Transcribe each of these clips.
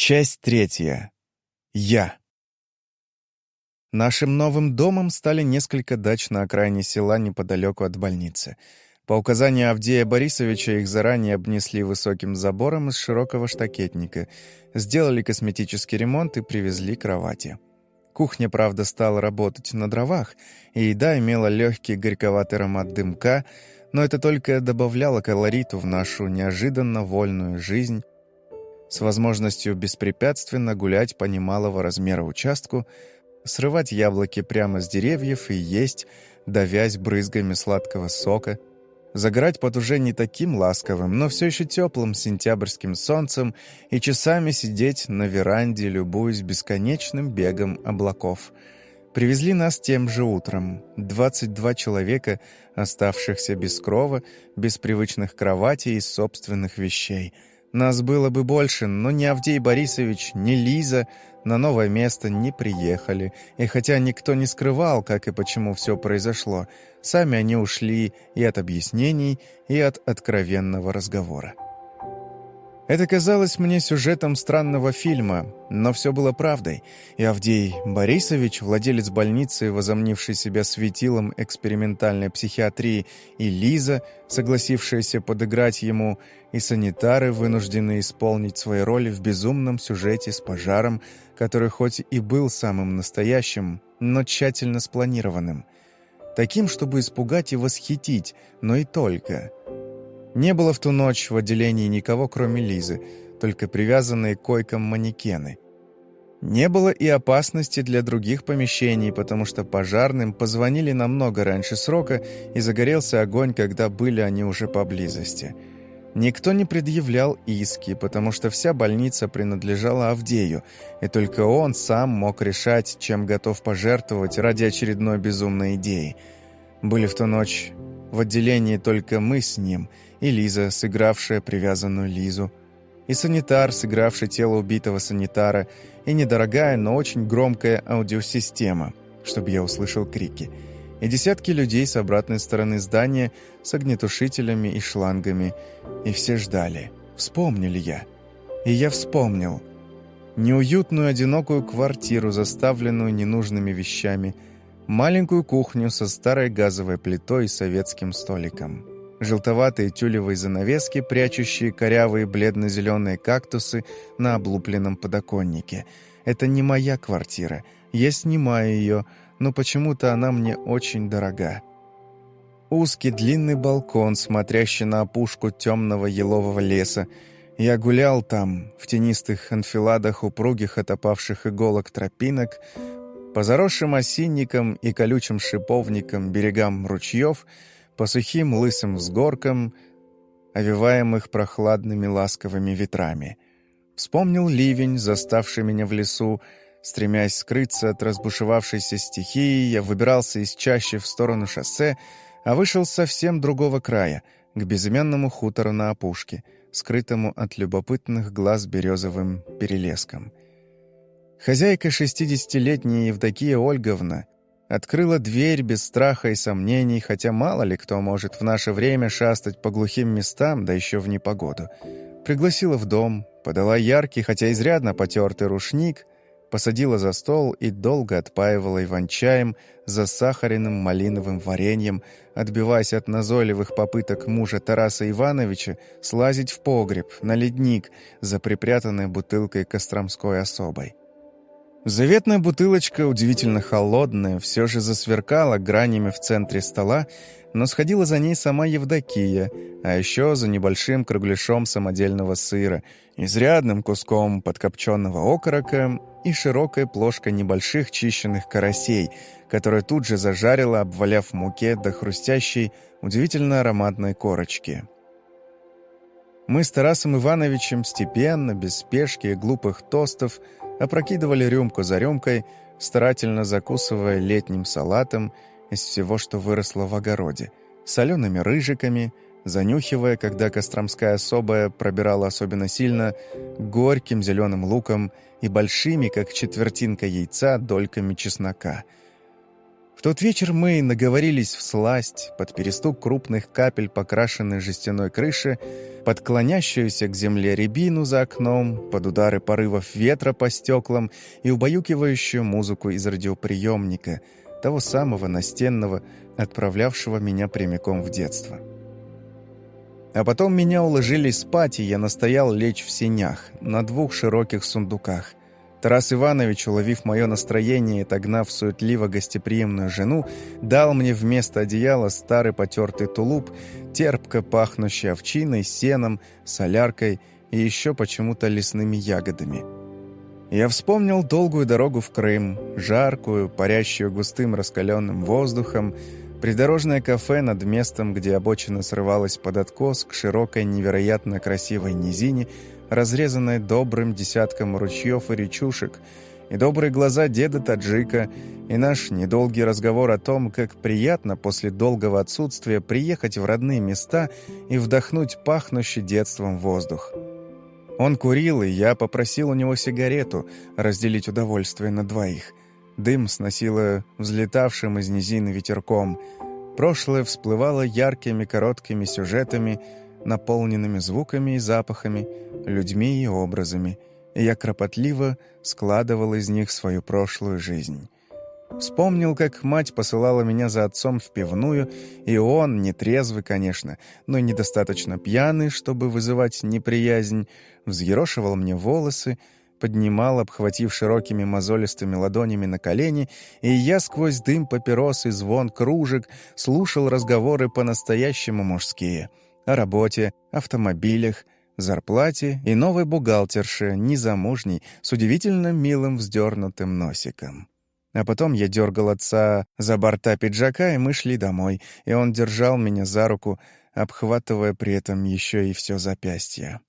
Часть третья. Я. Нашим новым домом стали несколько дач на окраине села неподалеку от больницы. По указанию Авдея Борисовича их заранее обнесли высоким забором из широкого штакетника, сделали косметический ремонт и привезли кровати. Кухня, правда, стала работать на дровах, и еда имела легкий горьковатый аромат дымка, но это только добавляло колориту в нашу неожиданно вольную жизнь, с возможностью беспрепятственно гулять по немалого размера участку, срывать яблоки прямо с деревьев и есть, давясь брызгами сладкого сока, загорать под уже не таким ласковым, но все еще теплым сентябрьским солнцем и часами сидеть на веранде, любуясь бесконечным бегом облаков. Привезли нас тем же утром. 22 человека, оставшихся без крова, без привычных кроватей и собственных вещей — нас было бы больше, но ни Авдей Борисович, ни Лиза на новое место не приехали. И хотя никто не скрывал, как и почему все произошло, сами они ушли и от объяснений, и от откровенного разговора. Это казалось мне сюжетом странного фильма, но все было правдой, и Авдей Борисович, владелец больницы, возомнивший себя светилом экспериментальной психиатрии, и Лиза, согласившаяся подыграть ему, и санитары, вынужденные исполнить свои роли в безумном сюжете с пожаром, который хоть и был самым настоящим, но тщательно спланированным. Таким, чтобы испугать и восхитить, но и только – не было в ту ночь в отделении никого, кроме Лизы, только привязанные к койкам манекены. Не было и опасности для других помещений, потому что пожарным позвонили намного раньше срока, и загорелся огонь, когда были они уже поблизости. Никто не предъявлял иски, потому что вся больница принадлежала Авдею, и только он сам мог решать, чем готов пожертвовать ради очередной безумной идеи. Были в ту ночь в отделении только мы с ним — и Лиза, сыгравшая привязанную Лизу, и санитар, сыгравший тело убитого санитара, и недорогая, но очень громкая аудиосистема, чтобы я услышал крики, и десятки людей с обратной стороны здания с огнетушителями и шлангами, и все ждали. Вспомнили я. И я вспомнил. Неуютную одинокую квартиру, заставленную ненужными вещами, маленькую кухню со старой газовой плитой и советским столиком желтоватые тюлевые занавески, прячущие корявые бледно-зеленые кактусы на облупленном подоконнике. Это не моя квартира. Я снимаю ее, но почему-то она мне очень дорога. Узкий длинный балкон, смотрящий на опушку темного елового леса. Я гулял там, в тенистых анфиладах упругих отопавших иголок тропинок, по заросшим осинникам и колючим шиповникам берегам ручьев — по сухим лысым взгоркам, овиваемых прохладными ласковыми ветрами. Вспомнил ливень, заставший меня в лесу, стремясь скрыться от разбушевавшейся стихии, я выбирался из чащи в сторону шоссе, а вышел совсем другого края, к безымянному хутору на опушке, скрытому от любопытных глаз березовым перелеском. Хозяйка шестидесятилетняя Евдокия Ольговна Открыла дверь без страха и сомнений, хотя мало ли кто может в наше время шастать по глухим местам, да еще в непогоду. Пригласила в дом, подала яркий, хотя изрядно потертый рушник, посадила за стол и долго отпаивала иван-чаем, засахаренным малиновым вареньем, отбиваясь от назойливых попыток мужа Тараса Ивановича слазить в погреб, на ледник, за припрятанной бутылкой костромской особой. Заветная бутылочка, удивительно холодная, все же засверкала гранями в центре стола, но сходила за ней сама Евдокия, а еще за небольшим кругляшом самодельного сыра, изрядным куском подкопченного окорока и широкой плошкой небольших чищенных карасей, которые тут же зажарила, обваляв в муке до хрустящей, удивительно ароматной корочки. Мы с Тарасом Ивановичем степенно, без спешки и глупых тостов – опрокидывали рюмку за рюмкой, старательно закусывая летним салатом из всего, что выросло в огороде, солеными рыжиками, занюхивая, когда костромская особая пробирала особенно сильно, горьким зеленым луком и большими, как четвертинка яйца, дольками чеснока. В тот вечер мы наговорились в сласть под перестук крупных капель покрашенной жестяной крыши, под клонящуюся к земле рябину за окном, под удары порывов ветра по стеклам и убаюкивающую музыку из радиоприемника, того самого настенного, отправлявшего меня прямиком в детство. А потом меня уложили спать, и я настоял лечь в сенях, на двух широких сундуках. Тарас Иванович, уловив мое настроение и отогнав суетливо гостеприимную жену, дал мне вместо одеяла старый потертый тулуп, терпко пахнущий овчиной, сеном, соляркой и еще почему-то лесными ягодами. Я вспомнил долгую дорогу в Крым, жаркую, парящую густым раскаленным воздухом, придорожное кафе над местом, где обочина срывалась под откос к широкой невероятно красивой низине – разрезанная добрым десятком ручьев и речушек, и добрые глаза деда Таджика, и наш недолгий разговор о том, как приятно после долгого отсутствия приехать в родные места и вдохнуть пахнущий детством воздух. Он курил, и я попросил у него сигарету, разделить удовольствие на двоих. Дым сносило взлетавшим из низины ветерком. Прошлое всплывало яркими короткими сюжетами – наполненными звуками и запахами, людьми и образами, и я кропотливо складывал из них свою прошлую жизнь. Вспомнил, как мать посылала меня за отцом в пивную, и он, нетрезвый, конечно, но недостаточно пьяный, чтобы вызывать неприязнь, взъерошивал мне волосы, поднимал, обхватив широкими мозолистыми ладонями на колени, и я сквозь дым папирос и звон кружек слушал разговоры по-настоящему мужские — о работе, автомобилях, зарплате и новой бухгалтерше, незамужней, с удивительно милым вздернутым носиком. А потом я дергал отца за борта пиджака, и мы шли домой, и он держал меня за руку, обхватывая при этом еще и все запястье.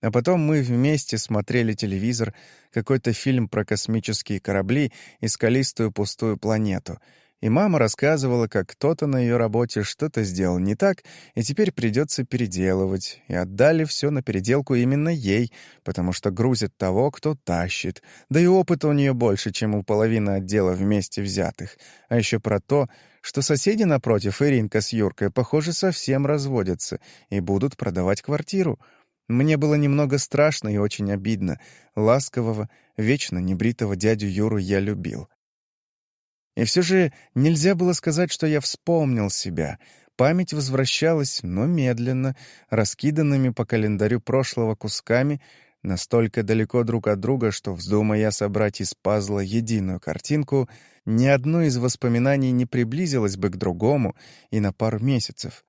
А потом мы вместе смотрели телевизор, какой-то фильм про космические корабли и скалистую пустую планету — и мама рассказывала, как кто-то на ее работе что-то сделал не так, и теперь придется переделывать, и отдали все на переделку именно ей, потому что грузит того, кто тащит, да и опыта у нее больше, чем у половины отдела вместе взятых, а еще про то, что соседи напротив, Иринка с Юркой, похоже, совсем разводятся и будут продавать квартиру. Мне было немного страшно и очень обидно. Ласкового, вечно небритого дядю Юру я любил. И все же нельзя было сказать, что я вспомнил себя. Память возвращалась, но медленно, раскиданными по календарю прошлого кусками, настолько далеко друг от друга, что, вздумая собрать из пазла единую картинку, ни одно из воспоминаний не приблизилось бы к другому и на пару месяцев.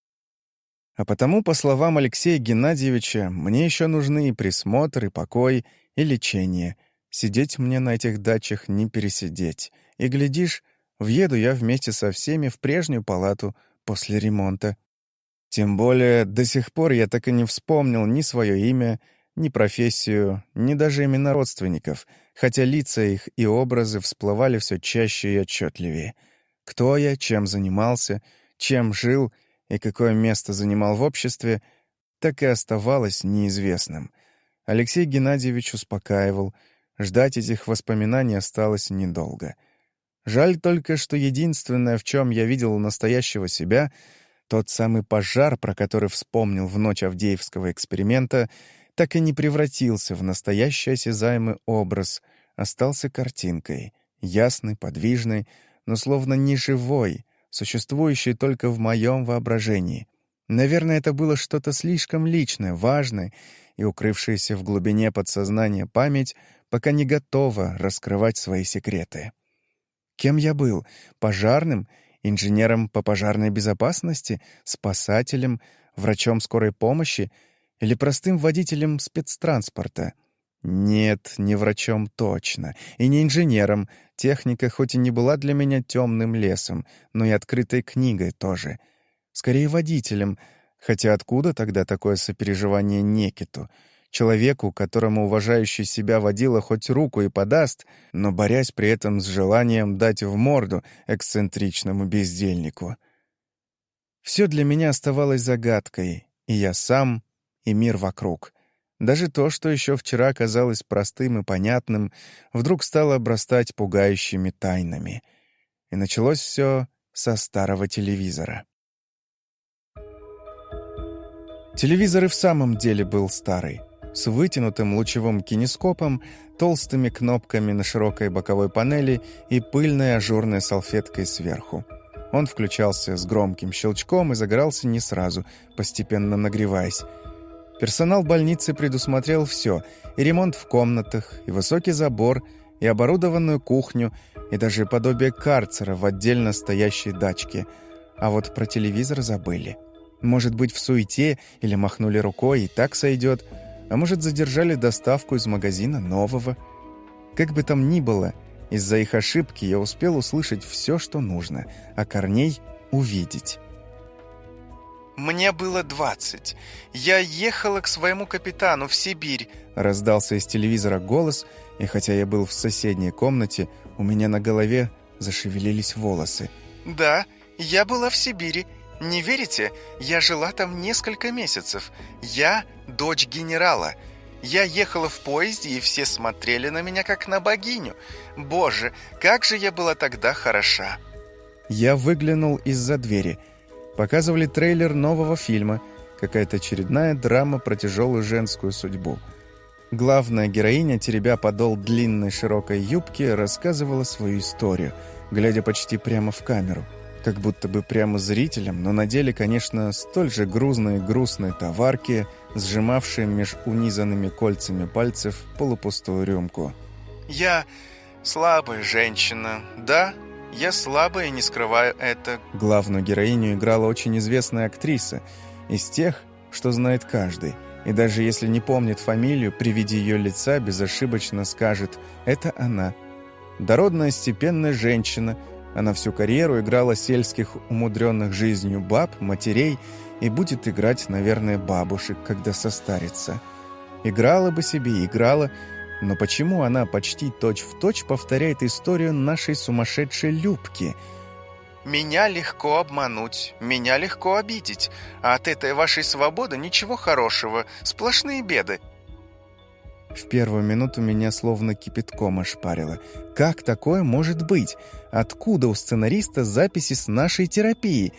А потому, по словам Алексея Геннадьевича, мне еще нужны и присмотр, и покой, и лечение. Сидеть мне на этих дачах не пересидеть. И, глядишь, Въеду я вместе со всеми в прежнюю палату после ремонта. Тем более до сих пор я так и не вспомнил ни свое имя, ни профессию, ни даже имена родственников, хотя лица их и образы всплывали все чаще и отчетливее. Кто я, чем занимался, чем жил и какое место занимал в обществе, так и оставалось неизвестным. Алексей Геннадьевич успокаивал, ждать этих воспоминаний осталось недолго — Жаль только, что единственное, в чем я видел настоящего себя, тот самый пожар, про который вспомнил в ночь Авдеевского эксперимента, так и не превратился в настоящий осязаемый образ, остался картинкой, ясной, подвижной, но словно неживой, существующей только в моем воображении. Наверное, это было что-то слишком личное, важное, и укрывшаяся в глубине подсознания память пока не готова раскрывать свои секреты. Кем я был? Пожарным? Инженером по пожарной безопасности? Спасателем? Врачом скорой помощи? Или простым водителем спецтранспорта? Нет, не врачом точно. И не инженером. Техника хоть и не была для меня темным лесом, но и открытой книгой тоже. Скорее водителем. Хотя откуда тогда такое сопереживание Некиту? Человеку, которому уважающий себя водила хоть руку и подаст, но борясь при этом с желанием дать в морду эксцентричному бездельнику. Все для меня оставалось загадкой, и я сам, и мир вокруг. Даже то, что еще вчера казалось простым и понятным, вдруг стало обрастать пугающими тайнами. И началось все со старого телевизора. Телевизор и в самом деле был старый, с вытянутым лучевым кинескопом, толстыми кнопками на широкой боковой панели и пыльной ажурной салфеткой сверху. Он включался с громким щелчком и загорался не сразу, постепенно нагреваясь. Персонал больницы предусмотрел все — и ремонт в комнатах, и высокий забор, и оборудованную кухню, и даже подобие карцера в отдельно стоящей дачке. А вот про телевизор забыли. Может быть, в суете или махнули рукой, и так сойдет. А может, задержали доставку из магазина нового. Как бы там ни было, из-за их ошибки я успел услышать все, что нужно, а Корней — увидеть. «Мне было двадцать. Я ехала к своему капитану в Сибирь», — раздался из телевизора голос, и хотя я был в соседней комнате, у меня на голове зашевелились волосы. «Да, я была в Сибири. Не верите? Я жила там несколько месяцев. Я дочь генерала. Я ехала в поезде, и все смотрели на меня, как на богиню. Боже, как же я была тогда хороша!» Я выглянул из-за двери. Показывали трейлер нового фильма. Какая-то очередная драма про тяжелую женскую судьбу. Главная героиня, теребя подол длинной широкой юбки, рассказывала свою историю, глядя почти прямо в камеру – как будто бы прямо зрителям, но на деле, конечно, столь же грузные грустные товарки, сжимавшие меж унизанными кольцами пальцев полупустую рюмку. «Я слабая женщина, да, я слабая и не скрываю это». Главную героиню играла очень известная актриса, из тех, что знает каждый. И даже если не помнит фамилию, при виде ее лица безошибочно скажет «это она». Дородная степенная женщина – она всю карьеру играла сельских умудренных жизнью баб, матерей и будет играть, наверное, бабушек, когда состарится. Играла бы себе, играла, но почему она почти точь-в-точь точь повторяет историю нашей сумасшедшей Любки? «Меня легко обмануть, меня легко обидеть, а от этой вашей свободы ничего хорошего, сплошные беды. В первую минуту меня словно кипятком ошпарило. Как такое может быть? Откуда у сценариста записи с нашей терапии?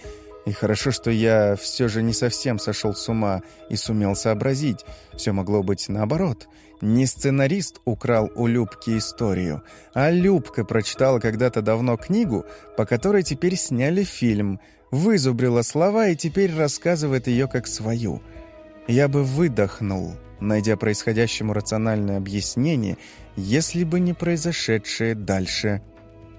И хорошо, что я все же не совсем сошел с ума и сумел сообразить. Все могло быть наоборот. Не сценарист украл у Любки историю, а Любка прочитала когда-то давно книгу, по которой теперь сняли фильм, вызубрила слова и теперь рассказывает ее как свою. Я бы выдохнул, найдя происходящему рациональное объяснение, если бы не произошедшее дальше.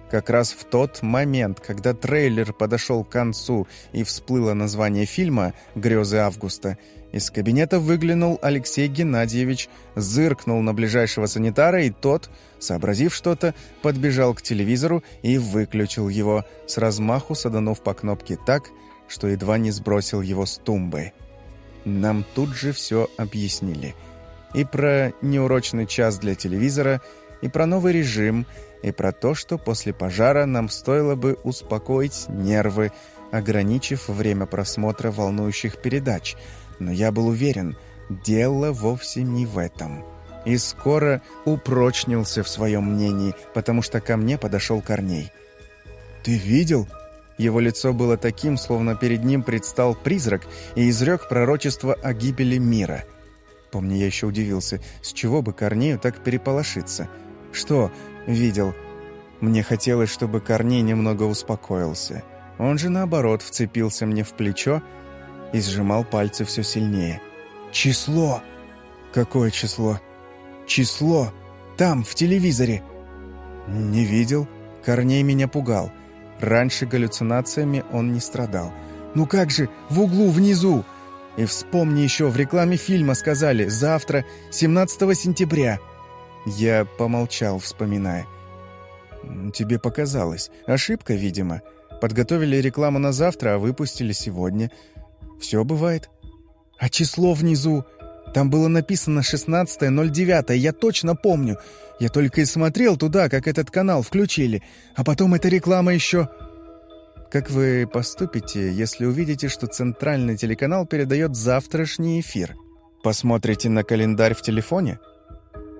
Как раз в тот момент, когда трейлер подошел к концу и всплыло название фильма «Грезы августа», из кабинета выглянул Алексей Геннадьевич, зыркнул на ближайшего санитара, и тот, сообразив что-то, подбежал к телевизору и выключил его, с размаху саданув по кнопке так, что едва не сбросил его с тумбы. Нам тут же все объяснили. И про неурочный час для телевизора, и про новый режим, и про то, что после пожара нам стоило бы успокоить нервы, ограничив время просмотра волнующих передач. Но я был уверен, дело вовсе не в этом. И скоро упрочнился в своем мнении, потому что ко мне подошел Корней. «Ты видел?» Его лицо было таким, словно перед ним предстал призрак и изрек пророчество о гибели мира. Помню, я еще удивился, с чего бы Корнею так переполошиться. Что видел? Мне хотелось, чтобы Корней немного успокоился. Он же, наоборот, вцепился мне в плечо и сжимал пальцы все сильнее. «Число!» «Какое число?» «Число! Там, в телевизоре!» «Не видел?» Корней меня пугал. Раньше галлюцинациями он не страдал. «Ну как же, в углу внизу!» И вспомни еще, в рекламе фильма сказали «Завтра, 17 сентября». Я помолчал, вспоминая. «Тебе показалось. Ошибка, видимо. Подготовили рекламу на завтра, а выпустили сегодня. Все бывает. А число внизу? Там было написано 16.09, я точно помню. Я только и смотрел туда, как этот канал включили. А потом эта реклама еще... Как вы поступите, если увидите, что центральный телеканал передает завтрашний эфир? Посмотрите на календарь в телефоне?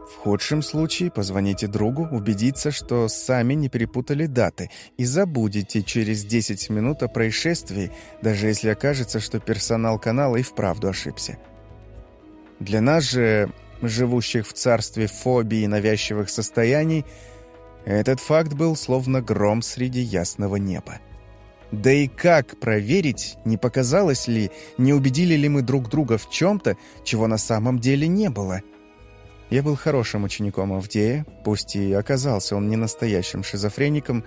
В худшем случае позвоните другу, убедиться, что сами не перепутали даты, и забудете через 10 минут о происшествии, даже если окажется, что персонал канала и вправду ошибся. Для нас же, живущих в царстве фобии и навязчивых состояний, этот факт был словно гром среди ясного неба. Да и как проверить, не показалось ли, не убедили ли мы друг друга в чем-то, чего на самом деле не было – я был хорошим учеником Авдея, пусть и оказался он не настоящим шизофреником,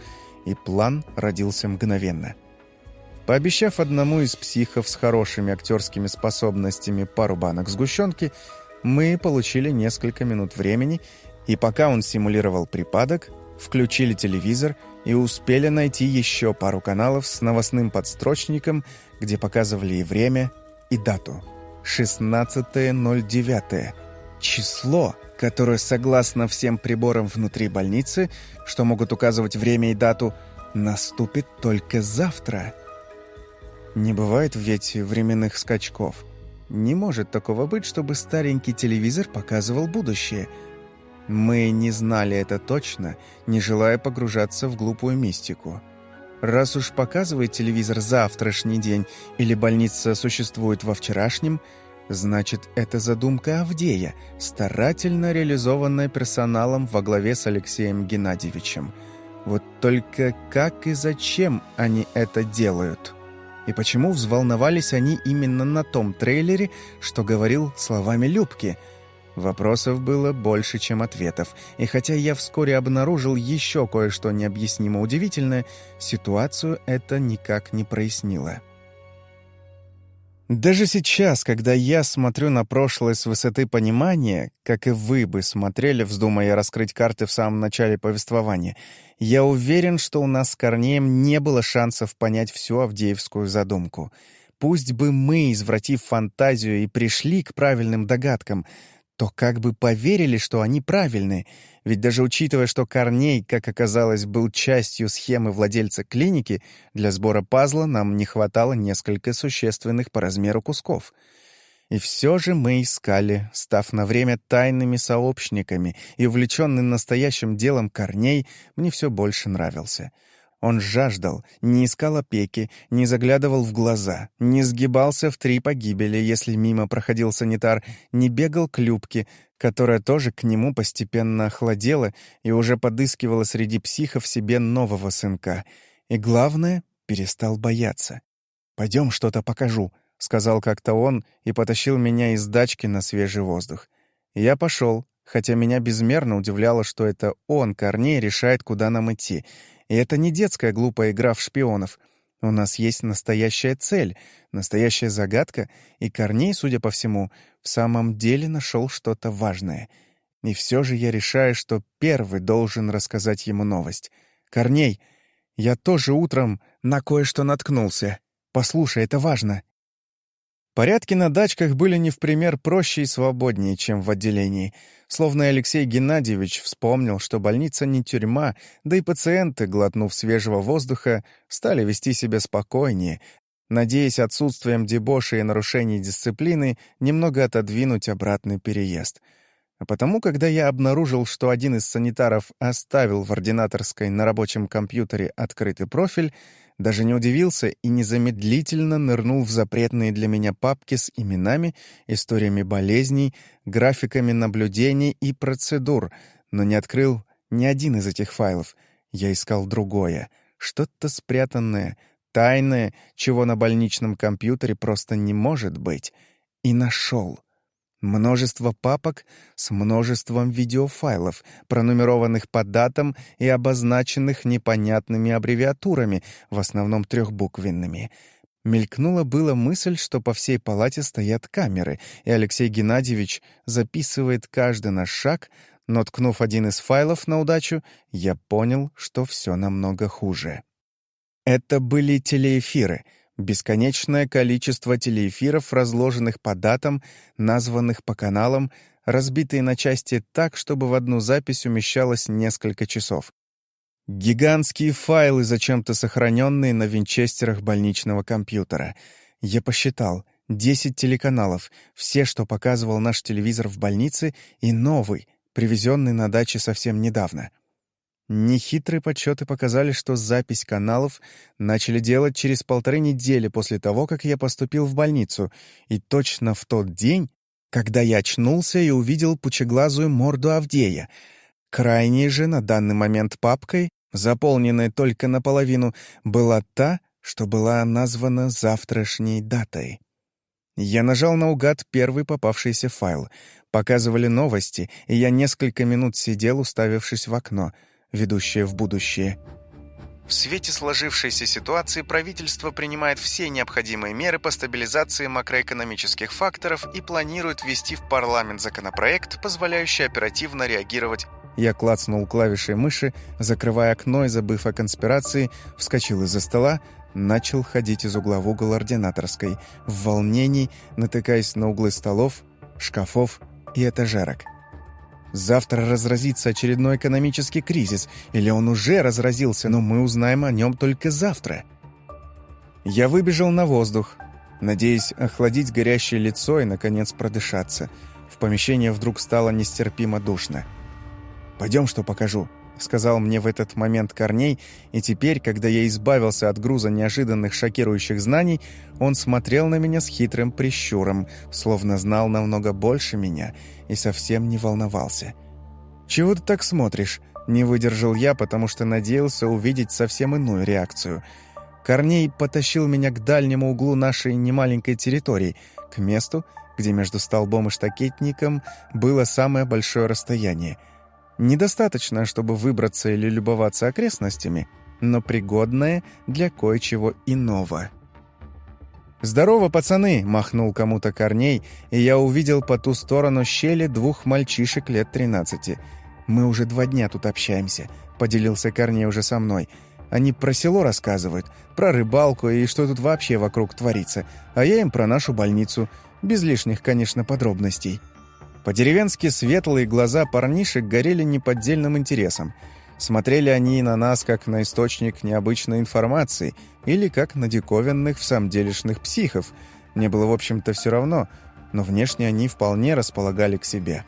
и план родился мгновенно. Пообещав одному из психов с хорошими актерскими способностями пару банок сгущенки, мы получили несколько минут времени, и пока он симулировал припадок, включили телевизор и успели найти еще пару каналов с новостным подстрочником, где показывали и время, и дату. 16.09 число, которое, согласно всем приборам внутри больницы, что могут указывать время и дату, наступит только завтра. Не бывает ведь временных скачков. Не может такого быть, чтобы старенький телевизор показывал будущее. Мы не знали это точно, не желая погружаться в глупую мистику. Раз уж показывает телевизор завтрашний день или больница существует во вчерашнем – Значит, это задумка Авдея, старательно реализованная персоналом во главе с Алексеем Геннадьевичем. Вот только как и зачем они это делают? И почему взволновались они именно на том трейлере, что говорил словами Любки? Вопросов было больше, чем ответов, и хотя я вскоре обнаружил еще кое-что необъяснимо удивительное, ситуацию это никак не прояснило. Даже сейчас, когда я смотрю на прошлое с высоты понимания, как и вы бы смотрели, вздумая раскрыть карты в самом начале повествования, я уверен, что у нас с Корнеем не было шансов понять всю Авдеевскую задумку. Пусть бы мы, извратив фантазию, и пришли к правильным догадкам, то как бы поверили, что они правильны — ведь даже учитывая, что Корней, как оказалось, был частью схемы владельца клиники, для сбора пазла нам не хватало несколько существенных по размеру кусков. И все же мы искали, став на время тайными сообщниками, и увлеченный настоящим делом Корней мне все больше нравился — он жаждал, не искал опеки, не заглядывал в глаза, не сгибался в три погибели, если мимо проходил санитар, не бегал к Любке, которая тоже к нему постепенно охладела и уже подыскивала среди психов себе нового сынка. И главное, перестал бояться. «Пойдем что-то покажу», — сказал как-то он и потащил меня из дачки на свежий воздух. я пошел, хотя меня безмерно удивляло, что это он, Корней, решает, куда нам идти — и это не детская глупая игра в шпионов. У нас есть настоящая цель, настоящая загадка, и Корней, судя по всему, в самом деле нашел что-то важное. И все же я решаю, что первый должен рассказать ему новость. «Корней, я тоже утром на кое-что наткнулся. Послушай, это важно. Порядки на дачках были не в пример проще и свободнее, чем в отделении. Словно Алексей Геннадьевич вспомнил, что больница не тюрьма, да и пациенты, глотнув свежего воздуха, стали вести себя спокойнее, надеясь отсутствием дебоши и нарушений дисциплины немного отодвинуть обратный переезд. А потому, когда я обнаружил, что один из санитаров оставил в ординаторской на рабочем компьютере открытый профиль, даже не удивился и незамедлительно нырнул в запретные для меня папки с именами, историями болезней, графиками наблюдений и процедур, но не открыл ни один из этих файлов. Я искал другое, что-то спрятанное, тайное, чего на больничном компьютере просто не может быть. И нашел — Множество папок с множеством видеофайлов, пронумерованных по датам и обозначенных непонятными аббревиатурами, в основном трехбуквенными. Мелькнула была мысль, что по всей палате стоят камеры, и Алексей Геннадьевич записывает каждый наш шаг, но, ткнув один из файлов на удачу, я понял, что все намного хуже. Это были телеэфиры — Бесконечное количество телеэфиров, разложенных по датам, названных по каналам, разбитые на части так, чтобы в одну запись умещалось несколько часов. Гигантские файлы, зачем-то сохраненные на винчестерах больничного компьютера. Я посчитал. 10 телеканалов, все, что показывал наш телевизор в больнице, и новый, привезенный на даче совсем недавно. Нехитрые подсчеты показали, что запись каналов начали делать через полторы недели после того, как я поступил в больницу, и точно в тот день, когда я очнулся и увидел пучеглазую морду Авдея. Крайней же на данный момент папкой, заполненной только наполовину, была та, что была названа завтрашней датой. Я нажал наугад первый попавшийся файл. Показывали новости, и я несколько минут сидел, уставившись в окно, ведущее в будущее. В свете сложившейся ситуации правительство принимает все необходимые меры по стабилизации макроэкономических факторов и планирует ввести в парламент законопроект, позволяющий оперативно реагировать я клацнул клавишей мыши, закрывая окно и, забыв о конспирации, вскочил из-за стола, начал ходить из угла в угол ординаторской, в волнении, натыкаясь на углы столов, шкафов и этажерок. Завтра разразится очередной экономический кризис, или он уже разразился, но мы узнаем о нем только завтра. Я выбежал на воздух, надеясь охладить горящее лицо и, наконец, продышаться. В помещении вдруг стало нестерпимо душно. «Пойдем, что покажу», — сказал мне в этот момент Корней, и теперь, когда я избавился от груза неожиданных шокирующих знаний, он смотрел на меня с хитрым прищуром, словно знал намного больше меня и совсем не волновался. «Чего ты так смотришь?» — не выдержал я, потому что надеялся увидеть совсем иную реакцию. Корней потащил меня к дальнему углу нашей немаленькой территории, к месту, где между столбом и штакетником было самое большое расстояние — Недостаточно, чтобы выбраться или любоваться окрестностями, но пригодное для кое-чего иного. «Здорово, пацаны!» — махнул кому-то Корней, и я увидел по ту сторону щели двух мальчишек лет 13. «Мы уже два дня тут общаемся», — поделился Корней уже со мной. «Они про село рассказывают, про рыбалку и что тут вообще вокруг творится, а я им про нашу больницу, без лишних, конечно, подробностей». По-деревенски светлые глаза парнишек горели неподдельным интересом. Смотрели они на нас как на источник необычной информации или как на диковинных в самом делешных психов. Мне было, в общем-то, все равно, но внешне они вполне располагали к себе.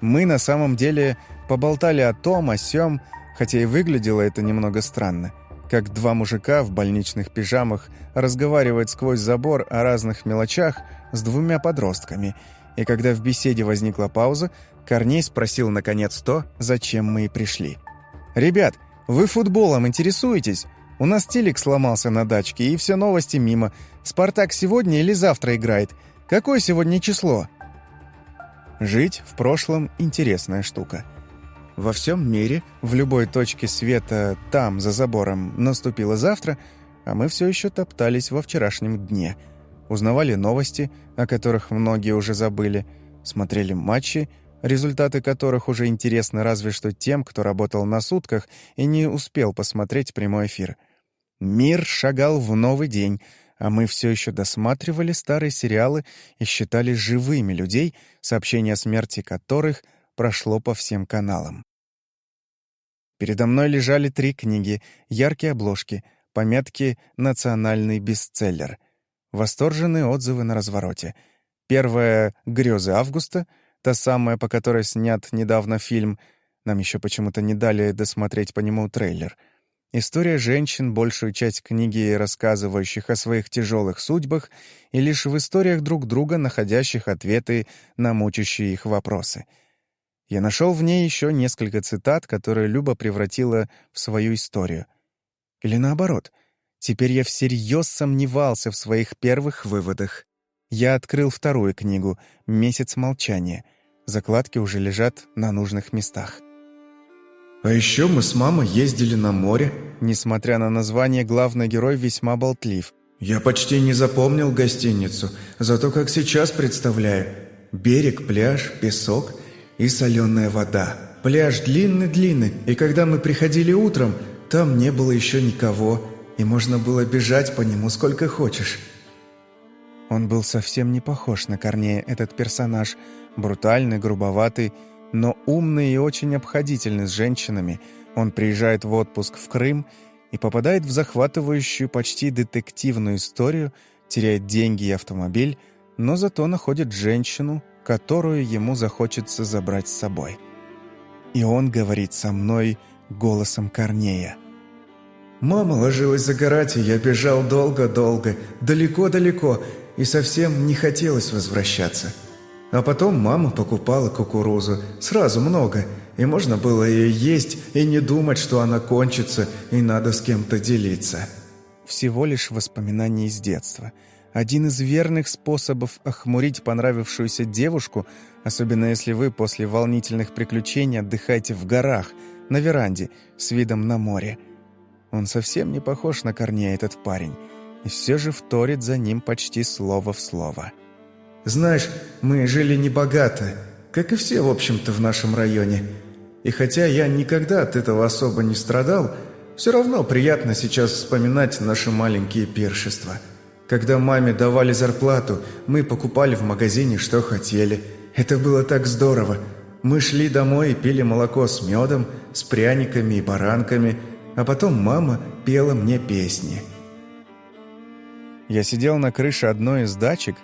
Мы на самом деле поболтали о том, о сём, хотя и выглядело это немного странно. Как два мужика в больничных пижамах разговаривают сквозь забор о разных мелочах с двумя подростками – и когда в беседе возникла пауза, Корней спросил наконец то, зачем мы и пришли. «Ребят, вы футболом интересуетесь? У нас телек сломался на дачке, и все новости мимо. «Спартак» сегодня или завтра играет? Какое сегодня число?» Жить в прошлом – интересная штука. Во всем мире, в любой точке света, там, за забором, наступило завтра, а мы все еще топтались во вчерашнем дне – узнавали новости, о которых многие уже забыли, смотрели матчи, результаты которых уже интересны разве что тем, кто работал на сутках и не успел посмотреть прямой эфир. Мир шагал в новый день, а мы все еще досматривали старые сериалы и считали живыми людей, сообщение о смерти которых прошло по всем каналам. Передо мной лежали три книги, яркие обложки, пометки «Национальный бестселлер», Восторженные отзывы на развороте. Первая — «Грезы августа», та самая, по которой снят недавно фильм. Нам еще почему-то не дали досмотреть по нему трейлер. История женщин, большую часть книги, рассказывающих о своих тяжелых судьбах, и лишь в историях друг друга, находящих ответы на мучащие их вопросы. Я нашел в ней еще несколько цитат, которые Люба превратила в свою историю. Или наоборот — Теперь я всерьез сомневался в своих первых выводах. Я открыл вторую книгу «Месяц молчания». Закладки уже лежат на нужных местах. А еще мы с мамой ездили на море. Несмотря на название, главный герой весьма болтлив. Я почти не запомнил гостиницу, зато как сейчас представляю. Берег, пляж, песок и соленая вода. Пляж длинный-длинный, и когда мы приходили утром, там не было еще никого и можно было бежать по нему сколько хочешь. Он был совсем не похож на Корнея, этот персонаж, брутальный, грубоватый, но умный и очень обходительный с женщинами. Он приезжает в отпуск в Крым и попадает в захватывающую, почти детективную историю, теряет деньги и автомобиль, но зато находит женщину, которую ему захочется забрать с собой. И он говорит со мной голосом Корнея. «Мама ложилась загорать, и я бежал долго-долго, далеко-далеко, и совсем не хотелось возвращаться. А потом мама покупала кукурузу, сразу много, и можно было ее есть и не думать, что она кончится, и надо с кем-то делиться». Всего лишь воспоминания из детства – один из верных способов охмурить понравившуюся девушку, особенно если вы после волнительных приключений отдыхаете в горах, на веранде, с видом на море. Он совсем не похож на Корнея, этот парень, и все же вторит за ним почти слово в слово. «Знаешь, мы жили небогато, как и все, в общем-то, в нашем районе. И хотя я никогда от этого особо не страдал, все равно приятно сейчас вспоминать наши маленькие пиршества». Когда маме давали зарплату, мы покупали в магазине, что хотели. Это было так здорово. Мы шли домой и пили молоко с медом, с пряниками и баранками, а потом мама пела мне песни. Я сидел на крыше одной из дачек,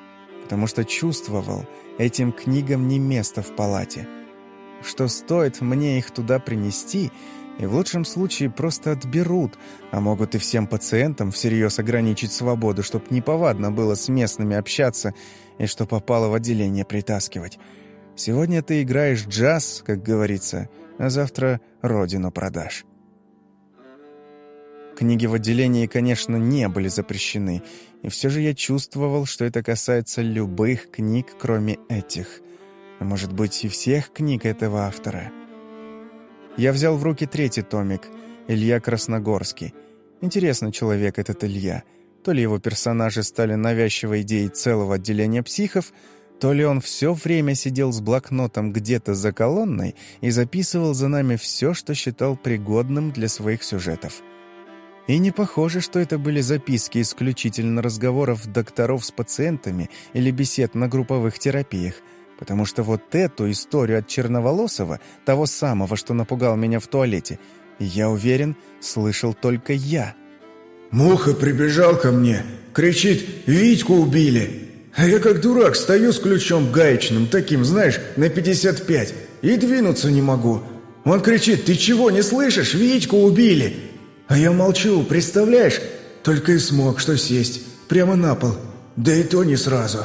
потому что чувствовал, этим книгам не место в палате. Что стоит мне их туда принести – и в лучшем случае просто отберут, а могут и всем пациентам всерьез ограничить свободу, чтоб неповадно было с местными общаться и что попало в отделение притаскивать. Сегодня ты играешь джаз, как говорится, а завтра родину продашь. Книги в отделении, конечно, не были запрещены, и все же я чувствовал, что это касается любых книг, кроме этих. А может быть, и всех книг этого автора — я взял в руки третий томик «Илья Красногорский». Интересный человек этот Илья. То ли его персонажи стали навязчивой идеей целого отделения психов, то ли он все время сидел с блокнотом где-то за колонной и записывал за нами все, что считал пригодным для своих сюжетов. И не похоже, что это были записки исключительно разговоров докторов с пациентами или бесед на групповых терапиях – потому что вот эту историю от Черноволосова, того самого, что напугал меня в туалете, я уверен, слышал только я. «Муха прибежал ко мне, кричит, Витьку убили!» А я как дурак стою с ключом гаечным, таким, знаешь, на 55, и двинуться не могу. Он кричит, ты чего, не слышишь? Витьку убили! А я молчу, представляешь? Только и смог что сесть, прямо на пол. Да и то не сразу.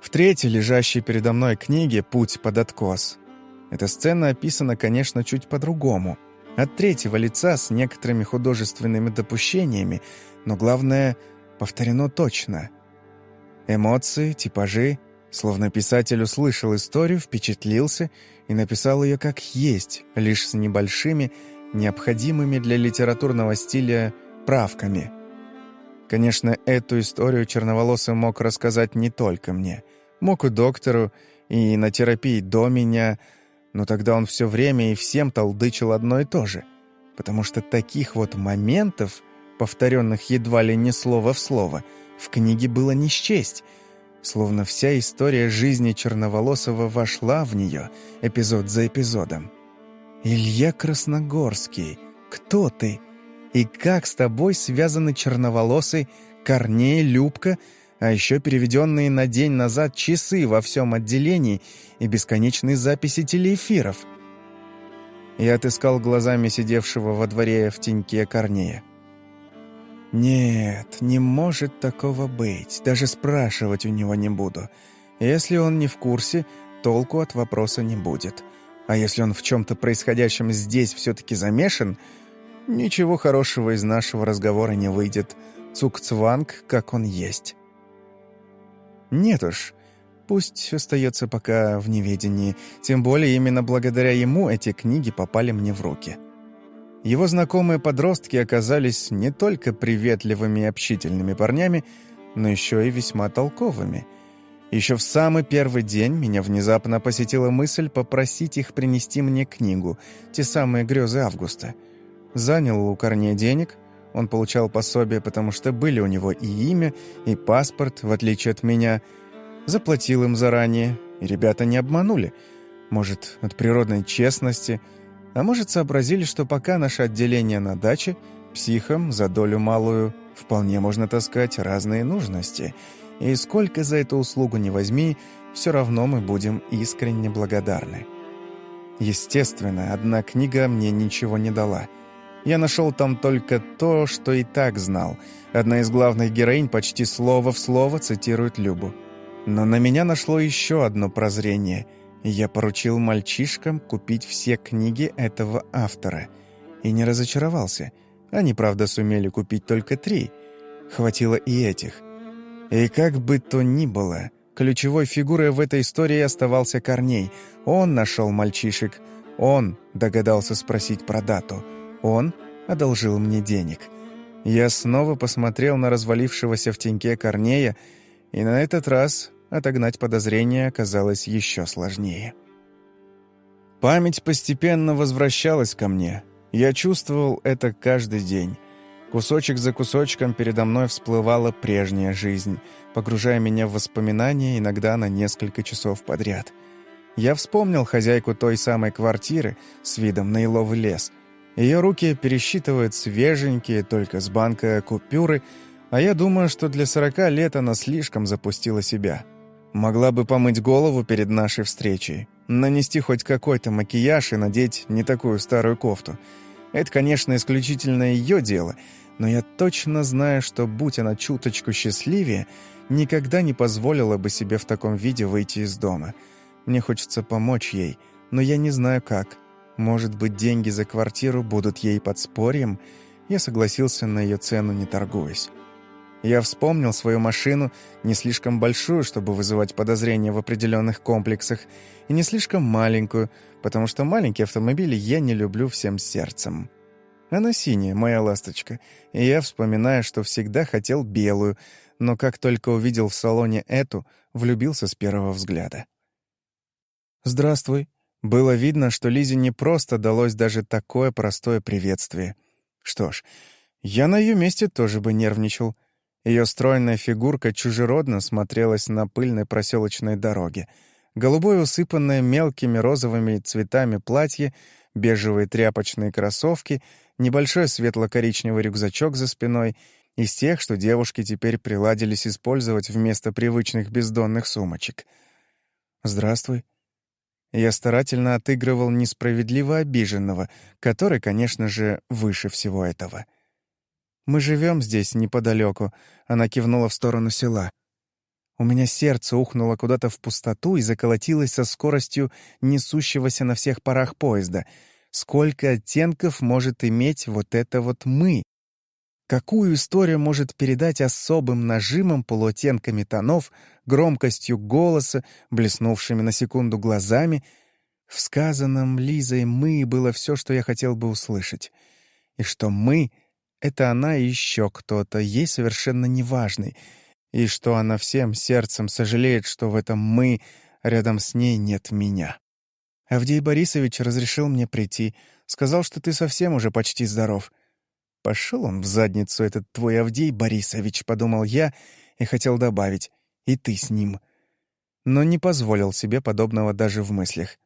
В третьей, лежащей передо мной книге «Путь под откос», эта сцена описана, конечно, чуть по-другому. От третьего лица с некоторыми художественными допущениями, но главное, повторено точно. Эмоции, типажи, словно писатель услышал историю, впечатлился и написал ее как есть, лишь с небольшими, необходимыми для литературного стиля правками – Конечно, эту историю черноволосый мог рассказать не только мне. Мог и доктору, и на терапии до меня, но тогда он все время и всем толдычил одно и то же. Потому что таких вот моментов, повторенных едва ли не слово в слово, в книге было не счесть. Словно вся история жизни Черноволосова вошла в нее, эпизод за эпизодом. «Илья Красногорский, кто ты?» И как с тобой связаны черноволосый, Корней, Любка, а еще переведенные на день назад часы во всем отделении и бесконечные записи телеэфиров? Я отыскал глазами сидевшего во дворе в теньке Корнея. «Нет, не может такого быть. Даже спрашивать у него не буду. Если он не в курсе, толку от вопроса не будет. А если он в чем-то происходящем здесь все-таки замешан — Ничего хорошего из нашего разговора не выйдет. Цукцванг, как он есть. Нет уж, пусть остается пока в неведении, тем более именно благодаря ему эти книги попали мне в руки. Его знакомые подростки оказались не только приветливыми и общительными парнями, но еще и весьма толковыми. Еще в самый первый день меня внезапно посетила мысль попросить их принести мне книгу, те самые грезы Августа — Занял у Корнея денег, он получал пособие, потому что были у него и имя, и паспорт, в отличие от меня. Заплатил им заранее, и ребята не обманули. Может, от природной честности, а может, сообразили, что пока наше отделение на даче, психам за долю малую вполне можно таскать разные нужности. И сколько за эту услугу не возьми, все равно мы будем искренне благодарны. Естественно, одна книга мне ничего не дала. Я нашел там только то, что и так знал. Одна из главных героинь почти слово в слово цитирует Любу. Но на меня нашло еще одно прозрение. Я поручил мальчишкам купить все книги этого автора. И не разочаровался. Они, правда, сумели купить только три. Хватило и этих. И как бы то ни было, ключевой фигурой в этой истории оставался Корней. Он нашел мальчишек. Он догадался спросить про дату. Он одолжил мне денег. Я снова посмотрел на развалившегося в теньке Корнея, и на этот раз отогнать подозрения оказалось еще сложнее. Память постепенно возвращалась ко мне. Я чувствовал это каждый день. Кусочек за кусочком передо мной всплывала прежняя жизнь, погружая меня в воспоминания иногда на несколько часов подряд. Я вспомнил хозяйку той самой квартиры с видом на иловый лес. Ее руки пересчитывают свеженькие, только с банка купюры, а я думаю, что для сорока лет она слишком запустила себя. Могла бы помыть голову перед нашей встречей, нанести хоть какой-то макияж и надеть не такую старую кофту. Это, конечно, исключительно ее дело, но я точно знаю, что, будь она чуточку счастливее, никогда не позволила бы себе в таком виде выйти из дома. Мне хочется помочь ей, но я не знаю как. Может быть, деньги за квартиру будут ей подспорьем? Я согласился на ее цену, не торгуясь. Я вспомнил свою машину, не слишком большую, чтобы вызывать подозрения в определенных комплексах, и не слишком маленькую, потому что маленькие автомобили я не люблю всем сердцем. Она синяя, моя ласточка, и я вспоминаю, что всегда хотел белую, но как только увидел в салоне эту, влюбился с первого взгляда. «Здравствуй». Было видно, что Лизе не просто далось даже такое простое приветствие. Что ж, я на ее месте тоже бы нервничал — ее стройная фигурка чужеродно смотрелась на пыльной проселочной дороге. Голубое усыпанное мелкими розовыми цветами платье, бежевые тряпочные кроссовки, небольшой светло-коричневый рюкзачок за спиной — из тех, что девушки теперь приладились использовать вместо привычных бездонных сумочек. «Здравствуй». Я старательно отыгрывал несправедливо обиженного, который, конечно же, выше всего этого — мы живем здесь неподалеку», — она кивнула в сторону села. У меня сердце ухнуло куда-то в пустоту и заколотилось со скоростью несущегося на всех парах поезда. Сколько оттенков может иметь вот это вот «мы»? Какую историю может передать особым нажимом, полуоттенками тонов, громкостью голоса, блеснувшими на секунду глазами? В сказанном Лизой «мы» было все, что я хотел бы услышать. И что «мы» это она и еще кто-то, ей совершенно неважный, и что она всем сердцем сожалеет, что в этом «мы» рядом с ней нет меня. Авдей Борисович разрешил мне прийти, сказал, что ты совсем уже почти здоров. Пошел он в задницу, этот твой Авдей Борисович, подумал я и хотел добавить, и ты с ним. Но не позволил себе подобного даже в мыслях.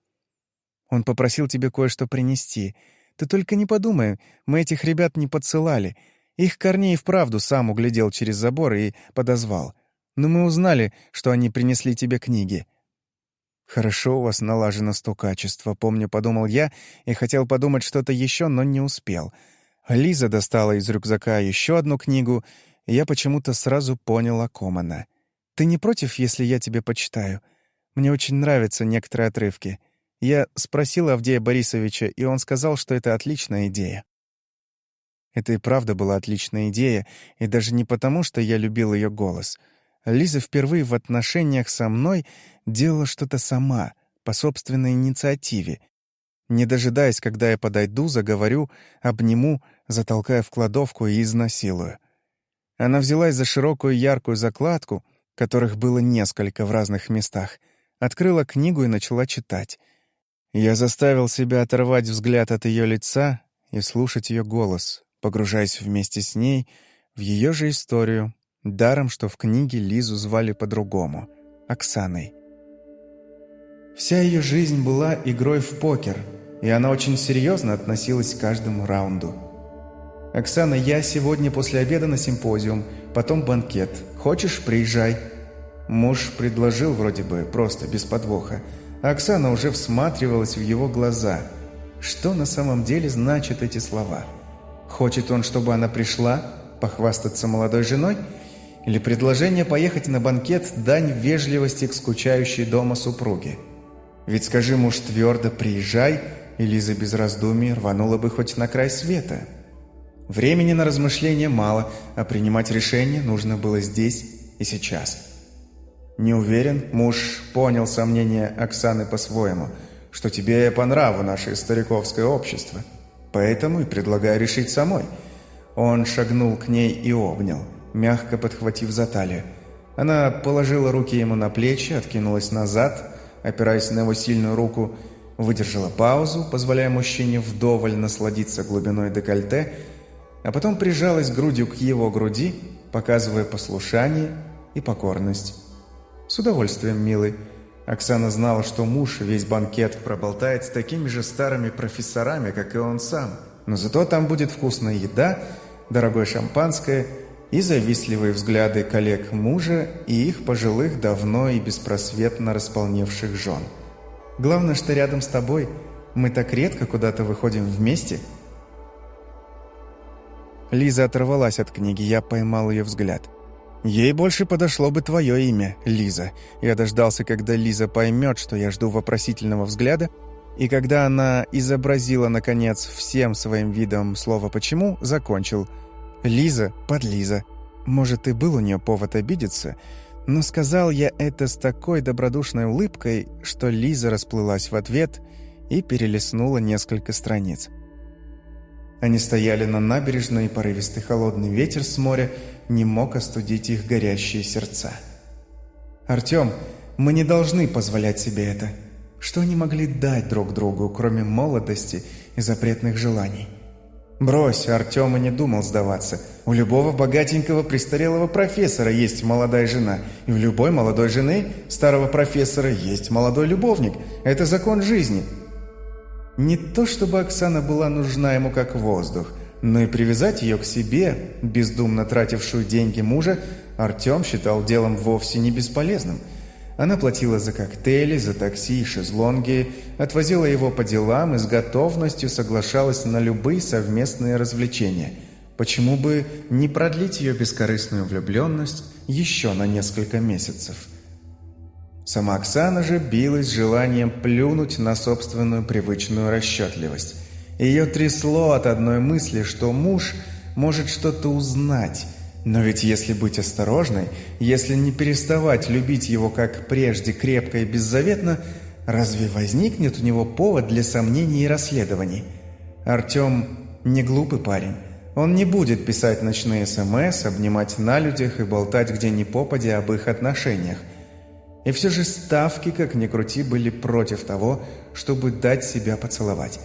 Он попросил тебе кое-что принести — ты только не подумай, мы этих ребят не подсылали. Их Корней вправду сам углядел через забор и подозвал. Но мы узнали, что они принесли тебе книги». «Хорошо у вас налажено стукачество», — помню, подумал я, и хотел подумать что-то еще, но не успел. Лиза достала из рюкзака еще одну книгу, и я почему-то сразу понял, о ком она. «Ты не против, если я тебе почитаю? Мне очень нравятся некоторые отрывки». Я спросил Авдея Борисовича, и он сказал, что это отличная идея. Это и правда была отличная идея, и даже не потому, что я любил ее голос. Лиза впервые в отношениях со мной делала что-то сама, по собственной инициативе. Не дожидаясь, когда я подойду, заговорю, обниму, затолкаю в кладовку и изнасилую. Она взялась за широкую яркую закладку, которых было несколько в разных местах, открыла книгу и начала читать — я заставил себя оторвать взгляд от ее лица и слушать ее голос, погружаясь вместе с ней в ее же историю, даром, что в книге Лизу звали по-другому — Оксаной. Вся ее жизнь была игрой в покер, и она очень серьезно относилась к каждому раунду. «Оксана, я сегодня после обеда на симпозиум, потом банкет. Хочешь, приезжай?» Муж предложил вроде бы, просто, без подвоха — Оксана уже всматривалась в его глаза. Что на самом деле значат эти слова? Хочет он, чтобы она пришла, похвастаться молодой женой? Или предложение поехать на банкет – дань вежливости к скучающей дома супруге? Ведь скажи муж твердо «приезжай», и Лиза без раздумий рванула бы хоть на край света. Времени на размышления мало, а принимать решение нужно было здесь и сейчас. Не уверен, муж понял сомнения Оксаны по-своему, что тебе по нраву наше стариковское общество. Поэтому и предлагаю решить самой. Он шагнул к ней и обнял, мягко подхватив за талию. Она положила руки ему на плечи, откинулась назад, опираясь на его сильную руку, выдержала паузу, позволяя мужчине вдоволь насладиться глубиной декольте, а потом прижалась грудью к его груди, показывая послушание и покорность. «С удовольствием, милый». Оксана знала, что муж весь банкет проболтает с такими же старыми профессорами, как и он сам. Но зато там будет вкусная еда, дорогое шампанское и завистливые взгляды коллег мужа и их пожилых, давно и беспросветно располневших жен. Главное, что рядом с тобой мы так редко куда-то выходим вместе – Лиза оторвалась от книги, я поймал ее взгляд. «Ей больше подошло бы твое имя, Лиза». Я дождался, когда Лиза поймет, что я жду вопросительного взгляда, и когда она изобразила, наконец, всем своим видом слово «почему», закончил. «Лиза, подлиза». Может, и был у нее повод обидеться, но сказал я это с такой добродушной улыбкой, что Лиза расплылась в ответ и перелистнула несколько страниц. Они стояли на набережной, и порывистый холодный ветер с моря не мог остудить их горящие сердца. «Артем, мы не должны позволять себе это. Что они могли дать друг другу, кроме молодости и запретных желаний?» «Брось, Артем и не думал сдаваться. У любого богатенького престарелого профессора есть молодая жена, и у любой молодой жены старого профессора есть молодой любовник. Это закон жизни. Не то чтобы Оксана была нужна ему как воздух, но и привязать ее к себе, бездумно тратившую деньги мужа, Артем считал делом вовсе не бесполезным. Она платила за коктейли, за такси и шезлонги, отвозила его по делам и с готовностью соглашалась на любые совместные развлечения. Почему бы не продлить ее бескорыстную влюбленность еще на несколько месяцев? Сама Оксана же билась желанием плюнуть на собственную привычную расчетливость. Ее трясло от одной мысли, что муж может что-то узнать. Но ведь если быть осторожной, если не переставать любить его как прежде крепко и беззаветно, разве возникнет у него повод для сомнений и расследований? Артем не глупый парень. Он не будет писать ночные СМС, обнимать на людях и болтать где ни попадя об их отношениях. И все же ставки, как ни крути, были против того, чтобы дать себя поцеловать.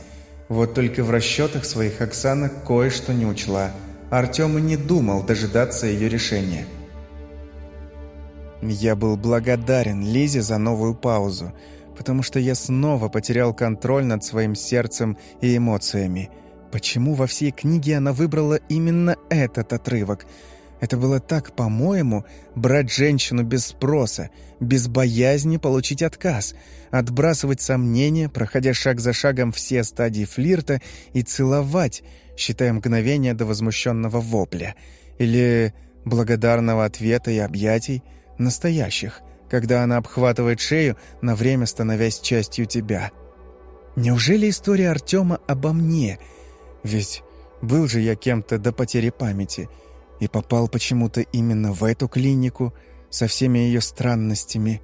Вот только в расчетах своих Оксана кое-что не учла. Артем и не думал дожидаться ее решения. Я был благодарен Лизе за новую паузу, потому что я снова потерял контроль над своим сердцем и эмоциями. Почему во всей книге она выбрала именно этот отрывок – это было так, по-моему, брать женщину без спроса, без боязни получить отказ, отбрасывать сомнения, проходя шаг за шагом все стадии флирта и целовать, считая мгновение до возмущенного вопля, или благодарного ответа и объятий, настоящих, когда она обхватывает шею, на время становясь частью тебя. Неужели история Артема обо мне? Ведь был же я кем-то до потери памяти — и попал почему-то именно в эту клинику со всеми ее странностями.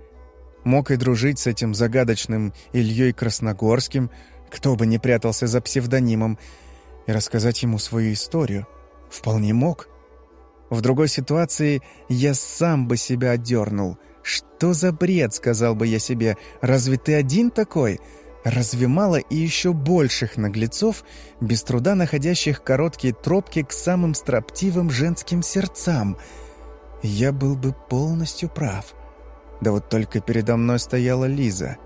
Мог и дружить с этим загадочным Ильей Красногорским, кто бы не прятался за псевдонимом, и рассказать ему свою историю. Вполне мог. В другой ситуации я сам бы себя отдернул. «Что за бред?» — сказал бы я себе. «Разве ты один такой?» Разве мало и еще больших наглецов, без труда находящих короткие тропки к самым строптивым женским сердцам? Я был бы полностью прав. Да вот только передо мной стояла Лиза,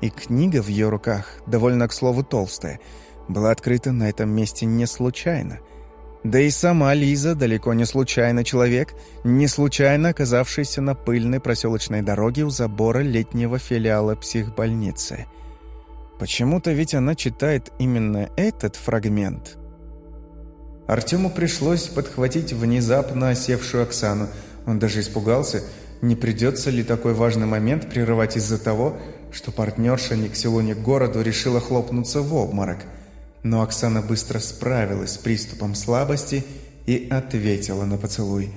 и книга в ее руках, довольно, к слову, толстая, была открыта на этом месте не случайно. Да и сама Лиза далеко не случайный человек, не случайно оказавшийся на пыльной проселочной дороге у забора летнего филиала психбольницы. Почему-то ведь она читает именно этот фрагмент. Артему пришлось подхватить внезапно осевшую Оксану. Он даже испугался, не придется ли такой важный момент прерывать из-за того, что партнерша ни к селу, ни к городу решила хлопнуться в обморок – но Оксана быстро справилась с приступом слабости и ответила на поцелуй.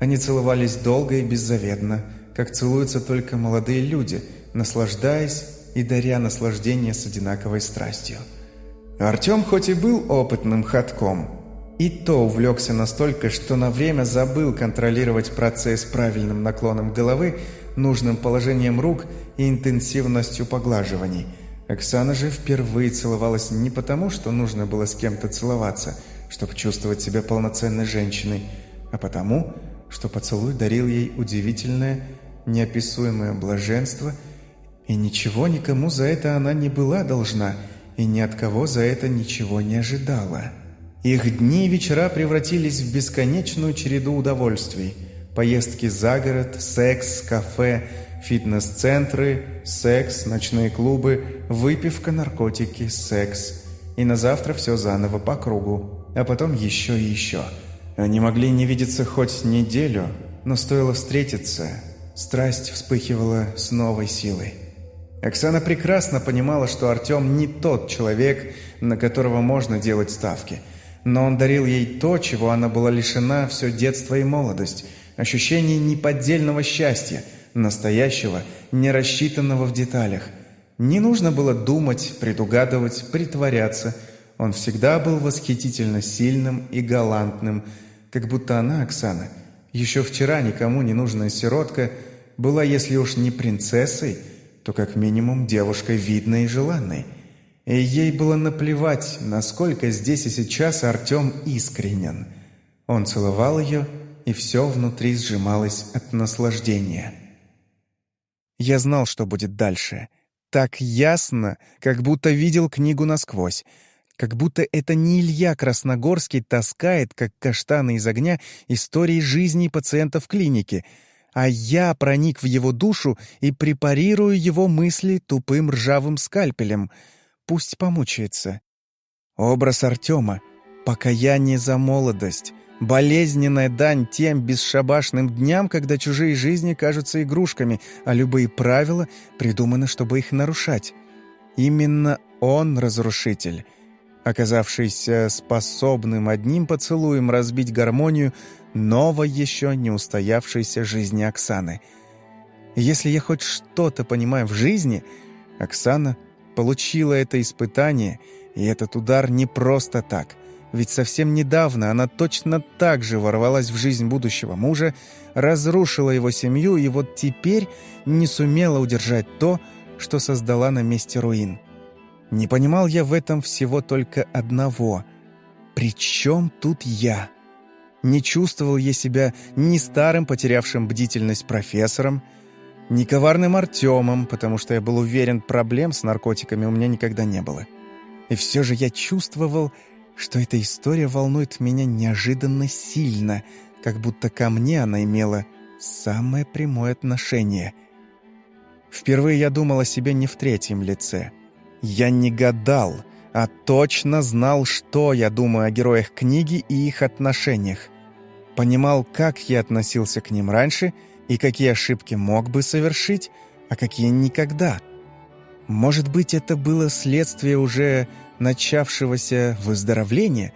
Они целовались долго и беззаветно, как целуются только молодые люди, наслаждаясь и даря наслаждение с одинаковой страстью. Артем хоть и был опытным ходком, и то увлекся настолько, что на время забыл контролировать процесс правильным наклоном головы, нужным положением рук и интенсивностью поглаживаний – Оксана же впервые целовалась не потому, что нужно было с кем-то целоваться, чтобы чувствовать себя полноценной женщиной, а потому, что поцелуй дарил ей удивительное, неописуемое блаженство, и ничего никому за это она не была должна, и ни от кого за это ничего не ожидала. Их дни и вечера превратились в бесконечную череду удовольствий. Поездки за город, секс, кафе – Фитнес-центры, секс, ночные клубы, выпивка, наркотики, секс. И на завтра все заново по кругу, а потом еще и еще. Они могли не видеться хоть неделю, но стоило встретиться, страсть вспыхивала с новой силой. Оксана прекрасно понимала, что Артем не тот человек, на которого можно делать ставки. Но он дарил ей то, чего она была лишена все детство и молодость – ощущение неподдельного счастья – настоящего, не рассчитанного в деталях. Не нужно было думать, предугадывать, притворяться. Он всегда был восхитительно сильным и галантным, как будто она, Оксана, еще вчера никому не нужная сиротка, была, если уж не принцессой, то как минимум девушкой видной и желанной. И ей было наплевать, насколько здесь и сейчас Артем искренен. Он целовал ее, и все внутри сжималось от наслаждения. Я знал, что будет дальше. Так ясно, как будто видел книгу насквозь. Как будто это не Илья Красногорский таскает, как каштаны из огня, истории жизни пациентов клиники, а я проник в его душу и препарирую его мысли тупым ржавым скальпелем. Пусть помучается. Образ Артема. Покаяние за молодость. Болезненная дань тем бесшабашным дням, когда чужие жизни кажутся игрушками, а любые правила придуманы, чтобы их нарушать. Именно он разрушитель, оказавшийся способным одним поцелуем разбить гармонию новой еще не устоявшейся жизни Оксаны. Если я хоть что-то понимаю в жизни, Оксана получила это испытание, и этот удар не просто так — ведь совсем недавно она точно так же ворвалась в жизнь будущего мужа, разрушила его семью и вот теперь не сумела удержать то, что создала на месте руин. Не понимал я в этом всего только одного. «При чем тут я?» Не чувствовал я себя ни старым, потерявшим бдительность профессором, ни коварным Артемом, потому что я был уверен, проблем с наркотиками у меня никогда не было. И все же я чувствовал, что эта история волнует меня неожиданно сильно, как будто ко мне она имела самое прямое отношение. Впервые я думал о себе не в третьем лице. Я не гадал, а точно знал, что я думаю о героях книги и их отношениях. Понимал, как я относился к ним раньше и какие ошибки мог бы совершить, а какие никогда. Может быть, это было следствие уже начавшегося выздоровления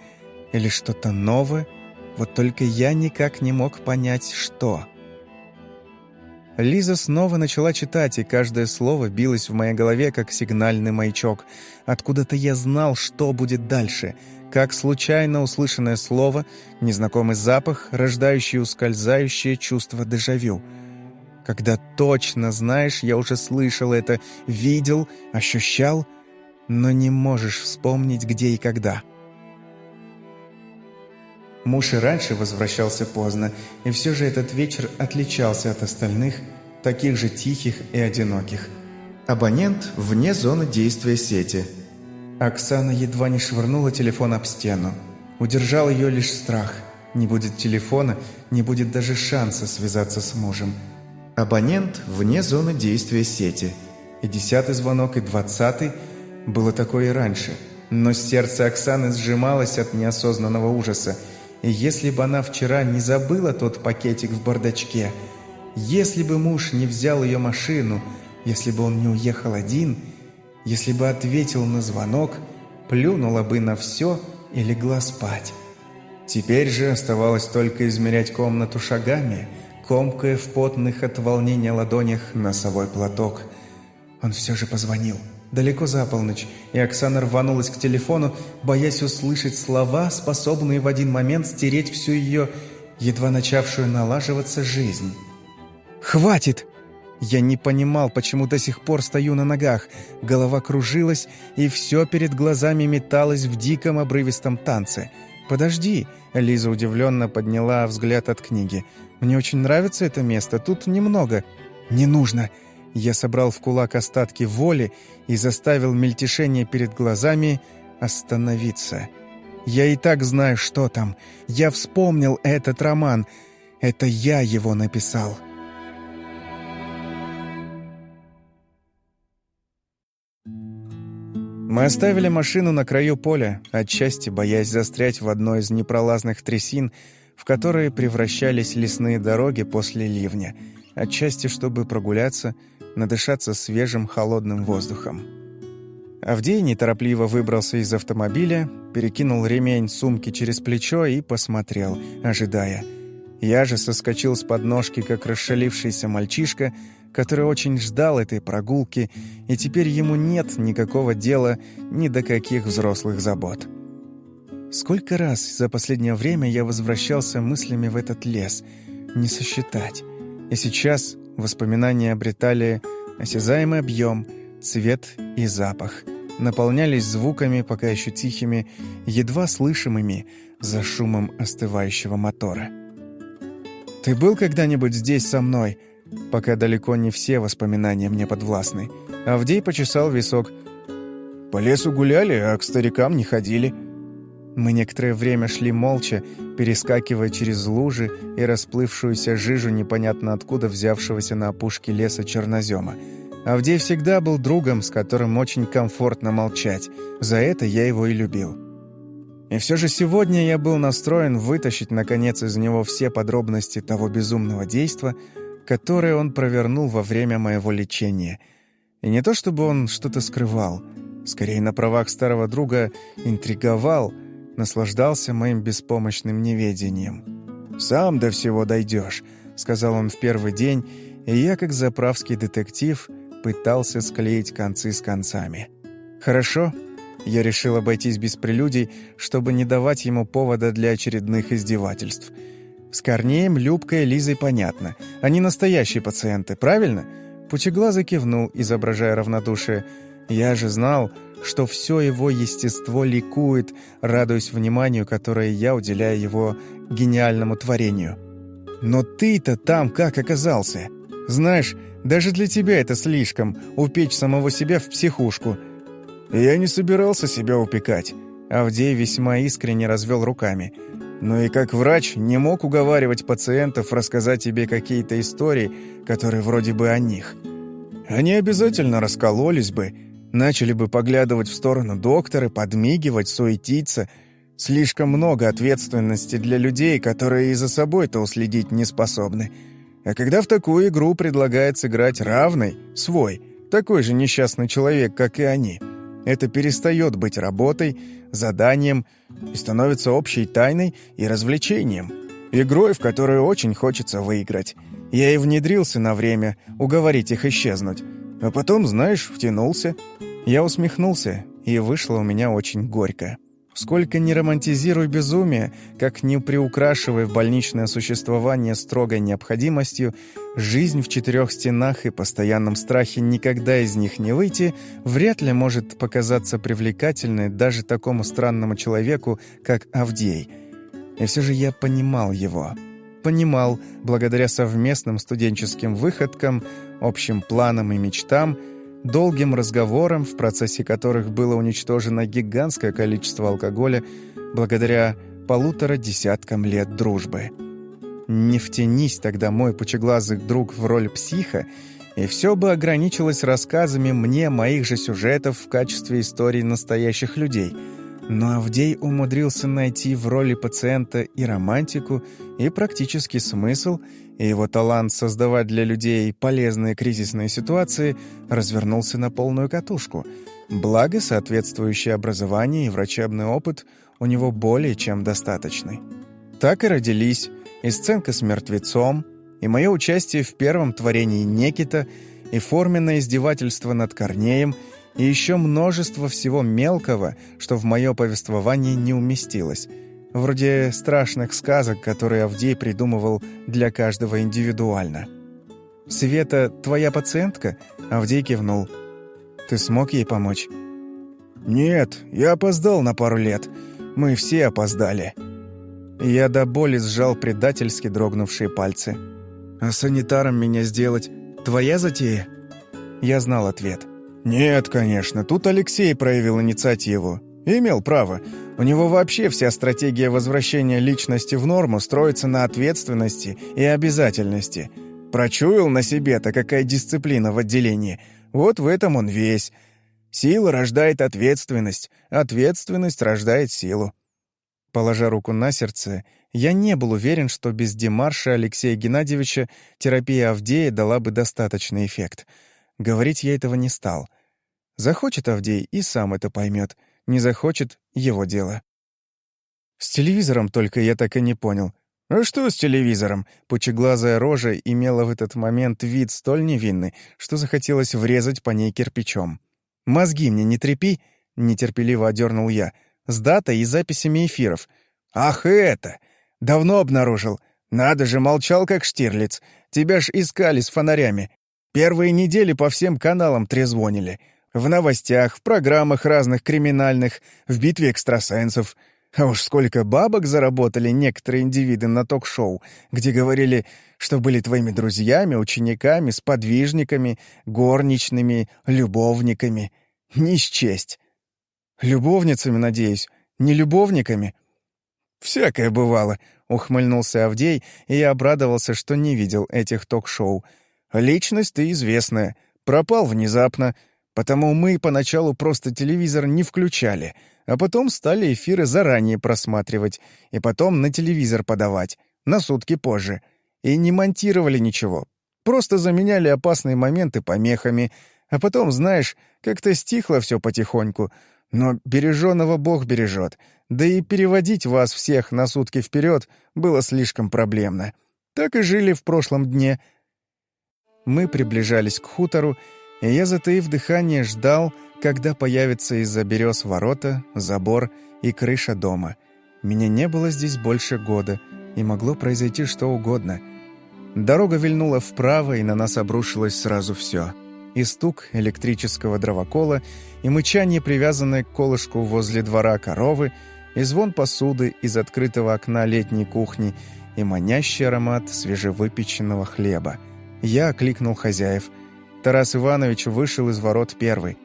или что-то новое, вот только я никак не мог понять, что. Лиза снова начала читать, и каждое слово билось в моей голове, как сигнальный маячок. Откуда-то я знал, что будет дальше, как случайно услышанное слово, незнакомый запах, рождающий ускользающее чувство дежавю. Когда точно знаешь, я уже слышал это, видел, ощущал — но не можешь вспомнить, где и когда. Муж и раньше возвращался поздно, и все же этот вечер отличался от остальных, таких же тихих и одиноких. Абонент вне зоны действия сети. Оксана едва не швырнула телефон об стену. Удержал ее лишь страх. Не будет телефона, не будет даже шанса связаться с мужем. Абонент вне зоны действия сети. И десятый звонок, и двадцатый. Было такое и раньше. Но сердце Оксаны сжималось от неосознанного ужаса. И если бы она вчера не забыла тот пакетик в бардачке, если бы муж не взял ее машину, если бы он не уехал один, если бы ответил на звонок, плюнула бы на все и легла спать. Теперь же оставалось только измерять комнату шагами, комкая в потных от волнения ладонях носовой платок. Он все же позвонил. Далеко за полночь, и Оксана рванулась к телефону, боясь услышать слова, способные в один момент стереть всю ее, едва начавшую налаживаться жизнь. «Хватит!» Я не понимал, почему до сих пор стою на ногах. Голова кружилась, и все перед глазами металось в диком обрывистом танце. «Подожди!» — Лиза удивленно подняла взгляд от книги. «Мне очень нравится это место, тут немного». «Не нужно!» Я собрал в кулак остатки воли и заставил мельтешение перед глазами остановиться. Я и так знаю, что там. Я вспомнил этот роман. Это я его написал. Мы оставили машину на краю поля, отчасти боясь застрять в одной из непролазных трясин, в которые превращались лесные дороги после ливня, отчасти чтобы прогуляться – надышаться свежим холодным воздухом. Авдей неторопливо выбрался из автомобиля, перекинул ремень сумки через плечо и посмотрел, ожидая. Я же соскочил с подножки, как расшалившийся мальчишка, который очень ждал этой прогулки, и теперь ему нет никакого дела ни до каких взрослых забот. Сколько раз за последнее время я возвращался мыслями в этот лес, не сосчитать. И сейчас Воспоминания обретали осязаемый объем, цвет и запах, наполнялись звуками, пока еще тихими, едва слышимыми за шумом остывающего мотора. «Ты был когда-нибудь здесь со мной?» Пока далеко не все воспоминания мне подвластны. Авдей почесал висок. «По лесу гуляли, а к старикам не ходили». Мы некоторое время шли молча, перескакивая через лужи и расплывшуюся жижу непонятно откуда взявшегося на опушке леса чернозема. Авдей всегда был другом, с которым очень комфортно молчать. За это я его и любил. И все же сегодня я был настроен вытащить, наконец, из него все подробности того безумного действа, которое он провернул во время моего лечения. И не то чтобы он что-то скрывал, скорее на правах старого друга интриговал – наслаждался моим беспомощным неведением. «Сам до всего дойдешь», — сказал он в первый день, и я, как заправский детектив, пытался склеить концы с концами. «Хорошо». Я решил обойтись без прелюдий, чтобы не давать ему повода для очередных издевательств. С Корнеем, Любкой Лизой понятно. Они настоящие пациенты, правильно? Пучеглазый кивнул, изображая равнодушие. Я же знал, что все его естество ликует, радуясь вниманию, которое я уделяю его гениальному творению. Но ты-то там как оказался? Знаешь, даже для тебя это слишком — упечь самого себя в психушку. Я не собирался себя упекать. Авдей весьма искренне развел руками. Но и как врач не мог уговаривать пациентов рассказать тебе какие-то истории, которые вроде бы о них. Они обязательно раскололись бы, Начали бы поглядывать в сторону доктора, подмигивать, суетиться. Слишком много ответственности для людей, которые и за собой-то уследить не способны. А когда в такую игру предлагает сыграть равный, свой, такой же несчастный человек, как и они, это перестает быть работой, заданием и становится общей тайной и развлечением. Игрой, в которую очень хочется выиграть. Я и внедрился на время, уговорить их исчезнуть. А потом, знаешь, втянулся. Я усмехнулся, и вышло у меня очень горько. Сколько не романтизируй безумие, как не приукрашивай в больничное существование строгой необходимостью, жизнь в четырех стенах и постоянном страхе никогда из них не выйти, вряд ли может показаться привлекательной даже такому странному человеку, как Авдей. И все же я понимал его. Понимал, благодаря совместным студенческим выходкам, общим планам и мечтам, долгим разговорам, в процессе которых было уничтожено гигантское количество алкоголя, благодаря полутора десяткам лет дружбы. Не втянись тогда мой пучеглазый друг в роль психа, и все бы ограничилось рассказами мне моих же сюжетов в качестве историй настоящих людей. Но Авдей умудрился найти в роли пациента и романтику, и практический смысл, и его талант создавать для людей полезные кризисные ситуации развернулся на полную катушку. Благо, соответствующее образование и врачебный опыт у него более чем достаточный. Так и родились и сценка с мертвецом, и мое участие в первом творении Некита, и форменное издевательство над Корнеем, и еще множество всего мелкого, что в мое повествование не уместилось, вроде страшных сказок, которые Авдей придумывал для каждого индивидуально. «Света твоя пациентка?» — Авдей кивнул. «Ты смог ей помочь?» «Нет, я опоздал на пару лет. Мы все опоздали». Я до боли сжал предательски дрогнувшие пальцы. «А санитаром меня сделать твоя затея?» Я знал ответ. «Нет, конечно, тут Алексей проявил инициативу. Имел право. У него вообще вся стратегия возвращения личности в норму строится на ответственности и обязательности. Прочуял на себе-то, какая дисциплина в отделении. Вот в этом он весь. Сила рождает ответственность, ответственность рождает силу. Положа руку на сердце, я не был уверен, что без демарша Алексея Геннадьевича терапия Авдея дала бы достаточный эффект. Говорить я этого не стал. Захочет Авдей и сам это поймет. Не захочет — его дело. С телевизором только я так и не понял. А что с телевизором? Пучеглазая рожа имела в этот момент вид столь невинный, что захотелось врезать по ней кирпичом. «Мозги мне не трепи!» — нетерпеливо одернул я — с датой и записями эфиров. «Ах, это! Давно обнаружил. Надо же, молчал, как Штирлиц. Тебя ж искали с фонарями. Первые недели по всем каналам трезвонили. В новостях, в программах разных криминальных, в битве экстрасенсов. А уж сколько бабок заработали некоторые индивиды на ток-шоу, где говорили, что были твоими друзьями, учениками, сподвижниками, горничными, любовниками. Не счесть. Любовницами, надеюсь, не любовниками?» «Всякое бывало», — ухмыльнулся Авдей, и я обрадовался, что не видел этих ток-шоу. «Личность ты известная, пропал внезапно, потому мы поначалу просто телевизор не включали, а потом стали эфиры заранее просматривать и потом на телевизор подавать, на сутки позже. И не монтировали ничего, просто заменяли опасные моменты помехами, а потом, знаешь, как-то стихло все потихоньку, но береженного Бог бережет, да и переводить вас всех на сутки вперед было слишком проблемно. Так и жили в прошлом дне. Мы приближались к хутору, и я, затаив дыхание, ждал, когда появится из-за берез ворота, забор и крыша дома. Меня не было здесь больше года, и могло произойти что угодно. Дорога вильнула вправо, и на нас обрушилось сразу все — и стук электрического дровокола, и мычание, привязанное к колышку возле двора коровы, и звон посуды из открытого окна летней кухни, и манящий аромат свежевыпеченного хлеба. Я окликнул хозяев. Тарас Иванович вышел из ворот первый.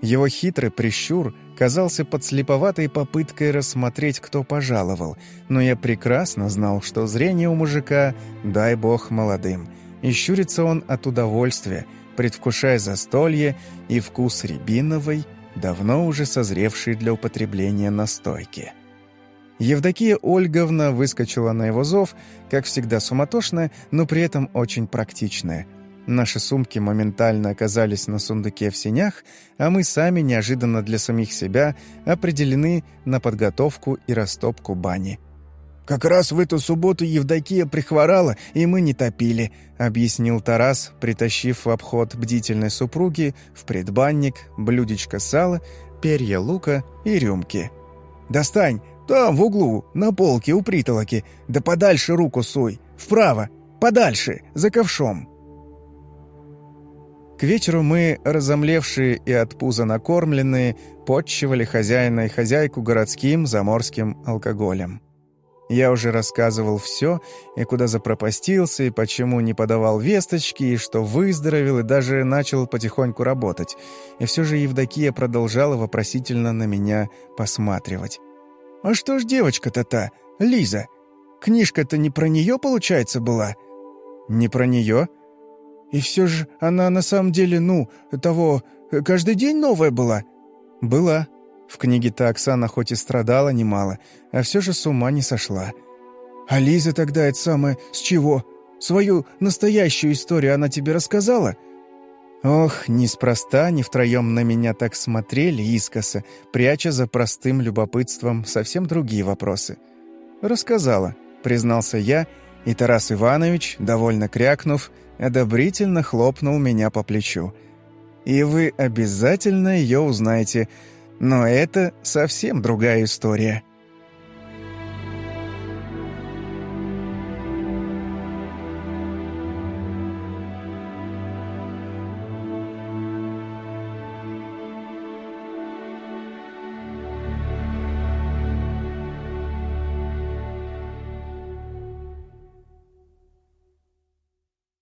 Его хитрый прищур казался подслеповатой попыткой рассмотреть, кто пожаловал, но я прекрасно знал, что зрение у мужика, дай бог, молодым, и щурится он от удовольствия — предвкушая застолье и вкус рябиновой, давно уже созревшей для употребления настойки. Евдокия Ольговна выскочила на его зов, как всегда суматошная, но при этом очень практичная. Наши сумки моментально оказались на сундуке в сенях, а мы сами неожиданно для самих себя определены на подготовку и растопку бани – «Как раз в эту субботу Евдокия прихворала, и мы не топили», — объяснил Тарас, притащив в обход бдительной супруги в предбанник блюдечко сала, перья лука и рюмки. «Достань, там, в углу, на полке у притолоки, да подальше руку суй, вправо, подальше, за ковшом». К вечеру мы, разомлевшие и от пуза накормленные, подчивали хозяина и хозяйку городским заморским алкоголем. Я уже рассказывал все, и куда запропастился, и почему не подавал весточки, и что выздоровел, и даже начал потихоньку работать. И все же Евдокия продолжала вопросительно на меня посматривать. «А что ж девочка-то та, Лиза? Книжка-то не про нее, получается, была?» «Не про нее?» «И все же она на самом деле, ну, того, каждый день новая была?» «Была. В книге-то Оксана хоть и страдала немало, а все же с ума не сошла». «А Лиза тогда это самое с чего? Свою настоящую историю она тебе рассказала?» Ох, неспроста они втроем на меня так смотрели искоса, пряча за простым любопытством совсем другие вопросы. «Рассказала», — признался я, и Тарас Иванович, довольно крякнув, одобрительно хлопнул меня по плечу. «И вы обязательно ее узнаете, но это совсем другая история».